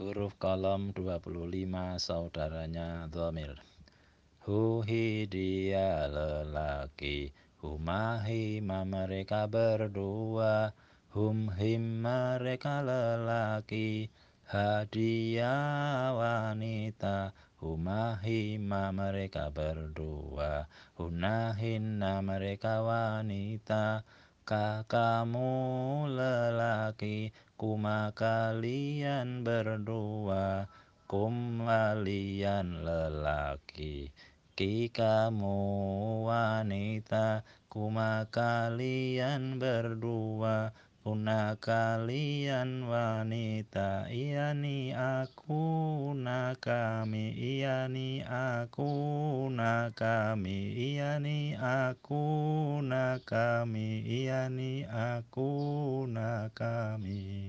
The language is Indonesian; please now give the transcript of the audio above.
Huruf kolom 25 saudaranya dhamir. Hu hi dia lelaki Huma hima mereka berdua. Hum him mereka lelaki Hadiah wanita. Huma hima mereka berdua Huna hinna mereka wanita Kakamu lelaki Kuma kalian berdua. Kum kalian lelaki Ki kamu wanita. Kuma kalian berdua Kuna kalian wanita Iani aku na kami Iani aku na kami Iani aku na kami Iani aku na kami